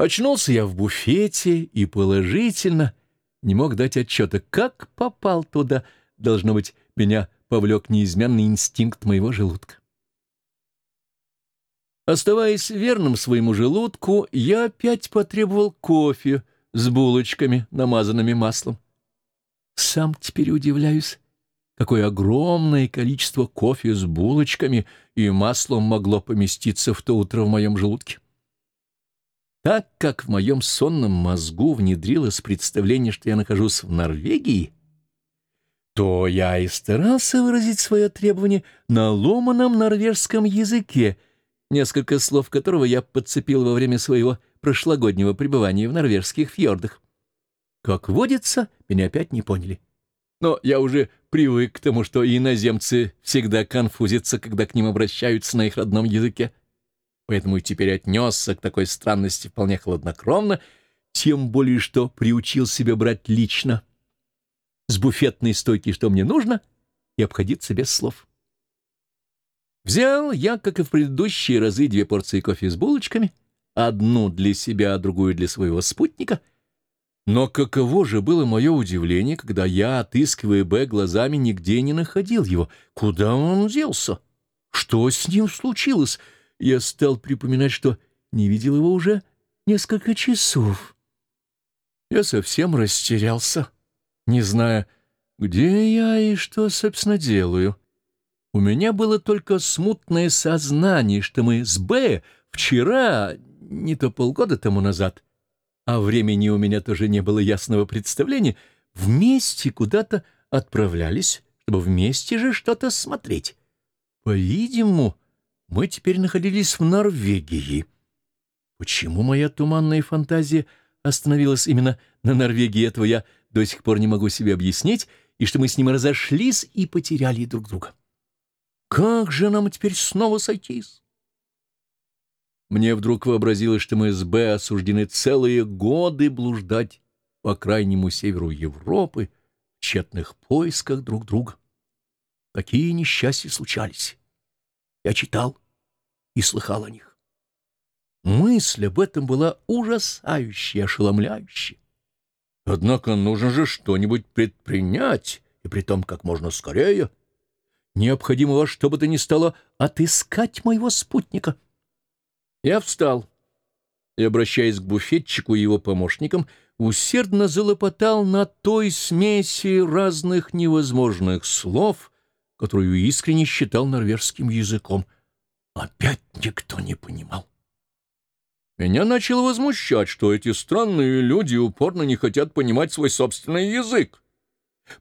Очнулся я в буфете и положительно не мог дать отчета, как попал туда. Должно быть, меня повлек неизменный инстинкт моего желудка. Оставаясь верным своему желудку, я опять потребовал кофе с булочками, намазанными маслом. Сам теперь удивляюсь, какое огромное количество кофе с булочками и маслом могло поместиться в то утро в моем желудке. Так как в моем сонном мозгу внедрилось представление, что я нахожусь в Норвегии, то я и старался выразить свое требование на ломаном норвежском языке, несколько слов которого я подцепил во время своего прошлогоднего пребывания в норвежских фьордах. Как водится, меня опять не поняли. Но я уже привык к тому, что иноземцы всегда конфузятся, когда к ним обращаются на их родном языке. Поэтому и теперь отнесся к такой странности вполне хладнокровно, тем более что приучил себя брать лично с буфетной стойки, что мне нужно, и обходиться без слов. Взял я, как и в предыдущие разы, две порции кофе с булочками, одну для себя, а другую для своего спутника. Но каково же было мое удивление, когда я, отыскивая Б глазами, нигде не находил его. Куда он делся? Что с ним случилось? Я стал припоминать, что не видел его уже несколько часов. Я совсем растерялся не зная, где я и что, собственно, делаю. У меня было только смутное сознание, что мы с Б вчера, не то полгода тому назад, а времени у меня тоже не было ясного представления, вместе куда-то отправлялись, чтобы вместе же что-то смотреть. По-видимому, мы теперь находились в Норвегии. Почему моя туманная фантазия остановилась именно на Норвегии, этого я до сих пор не могу себе объяснить, и что мы с ним разошлись и потеряли друг друга. Как же нам теперь снова сойтись? Мне вдруг вообразилось, что мы с Б осуждены целые годы блуждать по крайнему северу Европы в тщетных поисках друг друга. Такие несчастья случались. Я читал и слыхал о них. Мысль об этом была ужасающая, ошеломляющая. Однако нужно же что-нибудь предпринять, и при том как можно скорее. Необходимо во что бы то ни стало отыскать моего спутника. Я встал и, обращаясь к буфетчику и его помощникам, усердно залопотал на той смеси разных невозможных слов, которую искренне считал норвежским языком. Опять никто не понимал. Меня начало возмущать, что эти странные люди упорно не хотят понимать свой собственный язык.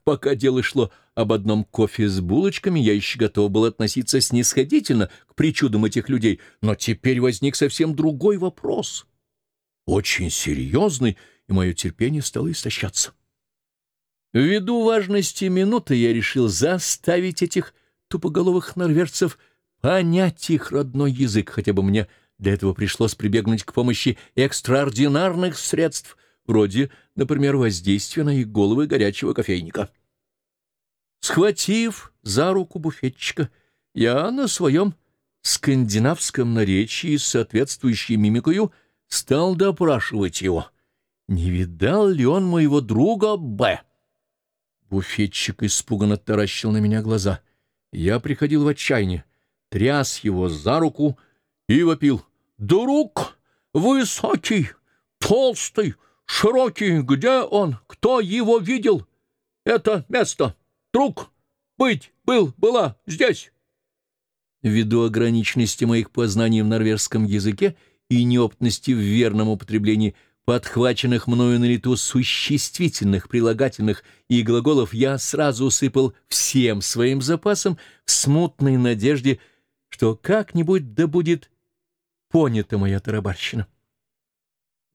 Пока дело шло об одном кофе с булочками, я еще готов был относиться снисходительно к причудам этих людей, но теперь возник совсем другой вопрос. Очень серьезный, и мое терпение стало истощаться. Ввиду важности минуты я решил заставить этих тупоголовых норвежцев понять их родной язык, хотя бы мне для этого пришлось прибегнуть к помощи экстраординарных средств, вроде, например, воздействия на их головы горячего кофейника. Схватив за руку буфетчика, я на своем скандинавском наречии с соответствующей мимикою стал допрашивать его. Не видал ли он моего друга Б? Буфетчик испуганно таращил на меня глаза. Я приходил в отчаяние, тряс его за руку и вопил. Друг высокий, толстый, широкий, где он? Кто его видел? Это место. Друг, быть, был, была, здесь. Ввиду ограниченности моих познаний в норвежском языке и неопытности в верном употреблении подхваченных мною на лету существительных, прилагательных и глаголов, я сразу усыпал всем своим запасом в смутной надежде, что как-нибудь да будет понята моя тарабарщина.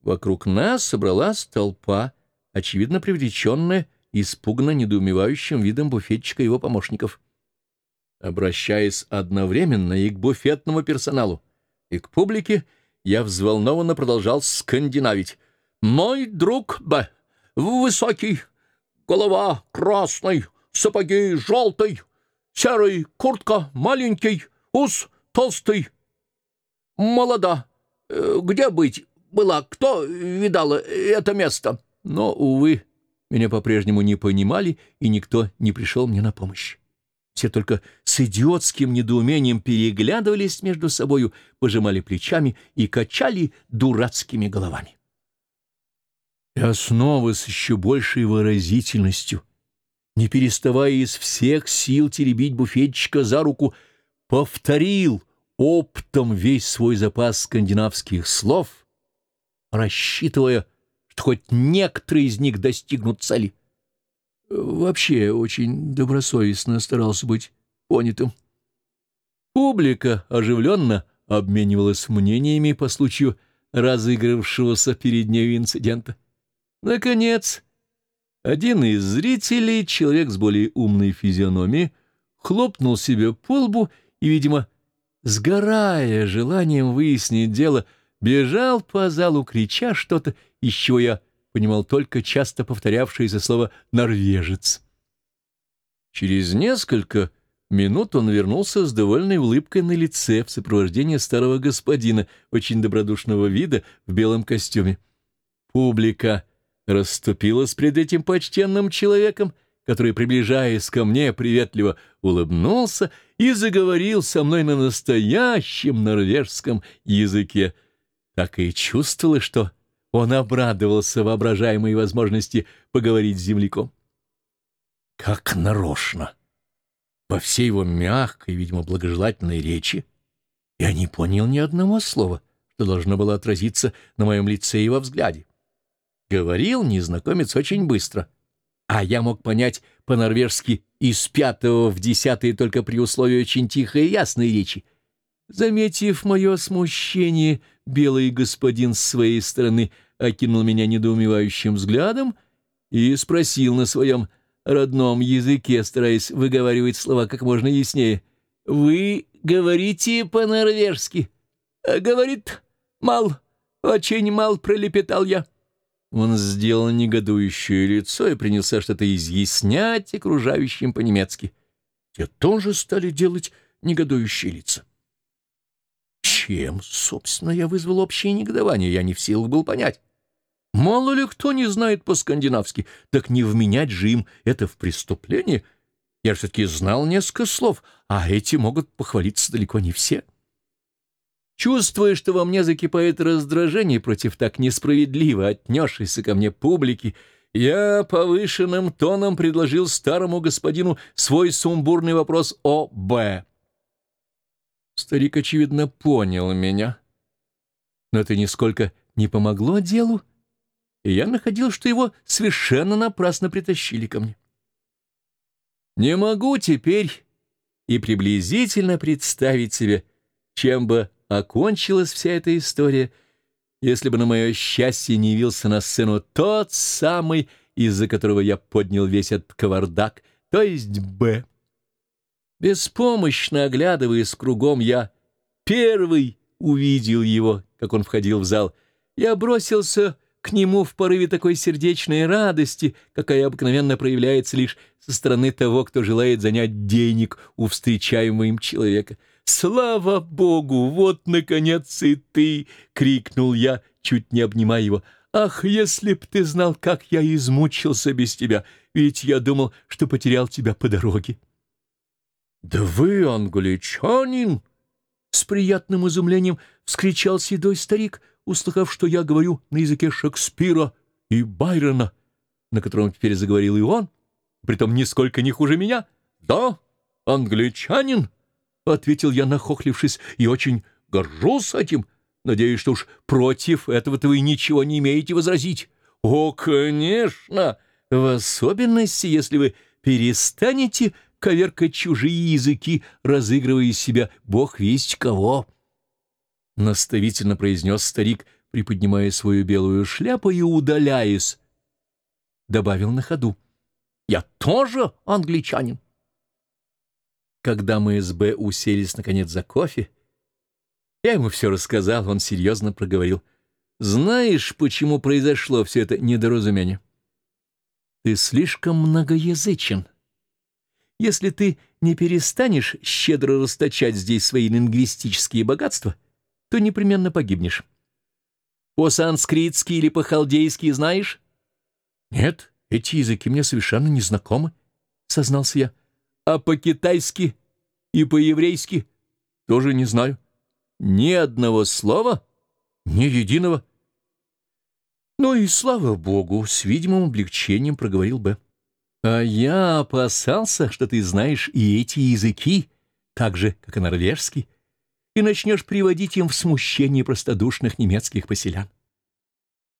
Вокруг нас собралась толпа, очевидно привлеченная испуганно недоумевающим видом буфетчика и его помощников. Обращаясь одновременно и к буфетному персоналу, и к публике, я взволнованно продолжал скандинавить. «Мой друг Б. Высокий, голова красный, сапоги желтый, серый, куртка маленький, ус толстый, молода. Э, где быть? была. Кто видала это место?» Но, увы, меня по-прежнему не понимали, и никто не пришел мне на помощь. Все только с идиотским недоумением переглядывались между собою, пожимали плечами и качали дурацкими головами. Я снова с еще большей выразительностью, не переставая из всех сил теребить буфетчика за руку, повторил оптом весь свой запас скандинавских слов, рассчитывая, что хоть некоторые из них достигнут цели. Вообще очень добросовестно старался быть понятым. Публика оживленно обменивалась мнениями по случаю разыгравшегося перед нею инцидента. Наконец, один из зрителей, человек с более умной физиономией, хлопнул себе по лбу и, видимо, сгорая желанием выяснить дело, бежал по залу, крича что-то, из чего я понимал только часто повторявшееся слово «норвежец». Через несколько минут он вернулся с довольной улыбкой на лице в сопровождении старого господина, очень добродушного вида, в белом костюме. Публика расступилась пред этим почтенным человеком, который, приближаясь ко мне, приветливо улыбнулся и заговорил со мной на настоящем норвежском языке. Так и чувствовала, что он обрадовался воображаемой возможности поговорить с земляком. Как нарочно! По всей его мягкой, видимо, благожелательной речи я не понял ни одного слова, что должно было отразиться на моем лице и во взгляде. Говорил незнакомец очень быстро, а я мог понять по-норвежски из пятого в десятый только при условии очень тихой и ясной речи. Заметив мое смущение, белый господин с своей стороны окинул меня недоумевающим взглядом и спросил на своем родном языке, стараясь выговаривать слова как можно яснее. «Вы говорите по-норвежски?» «Говорит, мал, очень мал», — пролепетал я. Он сделал негодующее лицо и принялся что-то изъяснять окружающим по-немецки. Те тоже стали делать негодующие лица. Чем, собственно, я вызвал общее негодование, я не в силах был понять. Мало ли кто не знает по-скандинавски, так не вменять же им это в преступление. Я все-таки знал несколько слов, а эти могут похвалиться далеко не все. Чувствуя, что во мне закипает раздражение против так несправедливо отнесшейся ко мне публики, я повышенным тоном предложил старому господину свой сумбурный вопрос о Б. Старик, очевидно, понял меня, но это нисколько не помогло делу, и я находил, что его совершенно напрасно притащили ко мне. Не могу теперь и приблизительно представить себе, чем бы окончилась вся эта история, если бы на мое счастье не явился на сцену тот самый, из-за которого я поднял весь этот кавардак, то есть Б. Беспомощно оглядываясь кругом, я первый увидел его, как он входил в зал. Я бросился к нему в порыве такой сердечной радости, какая обыкновенно проявляется лишь со стороны того, кто желает занять денег у встречаемого им человека — «Слава Богу! Вот, наконец, и ты!» — крикнул я, чуть не обнимая его. «Ах, если б ты знал, как я измучился без тебя! Ведь я думал, что потерял тебя по дороге». «Да вы англичанин!» С приятным изумлением вскричал седой старик, услыхав, что я говорю на языке Шекспира и Байрона, на котором теперь заговорил и он, притом нисколько не хуже меня. «Да, англичанин!» — ответил я, нахохлившись, — и очень горжусь этим. Надеюсь, что уж против этого-то вы ничего не имеете возразить. О, конечно! В особенности, если вы перестанете коверкать чужие языки, разыгрывая из себя бог весть кого. Наставительно произнес старик, приподнимая свою белую шляпу и удаляясь. Добавил на ходу. «Я тоже англичанин». Когда мы с Б уселись, наконец, за кофе, я ему все рассказал, он серьезно проговорил. «Знаешь, почему произошло все это недоразумение? Ты слишком многоязычен. Если ты не перестанешь щедро расточать здесь свои лингвистические богатства, то непременно погибнешь. По-санскритски или по-халдейски знаешь? Нет, эти языки мне совершенно не знакомы, сознался я. А по-китайски и по-еврейски тоже не знаю. Ни одного слова, ни единого. Ну и слава богу, с видимым облегчением проговорил Б. А я опасался, что ты знаешь и эти языки, так же, как и норвежский, и начнешь приводить им в смущение простодушных немецких поселян.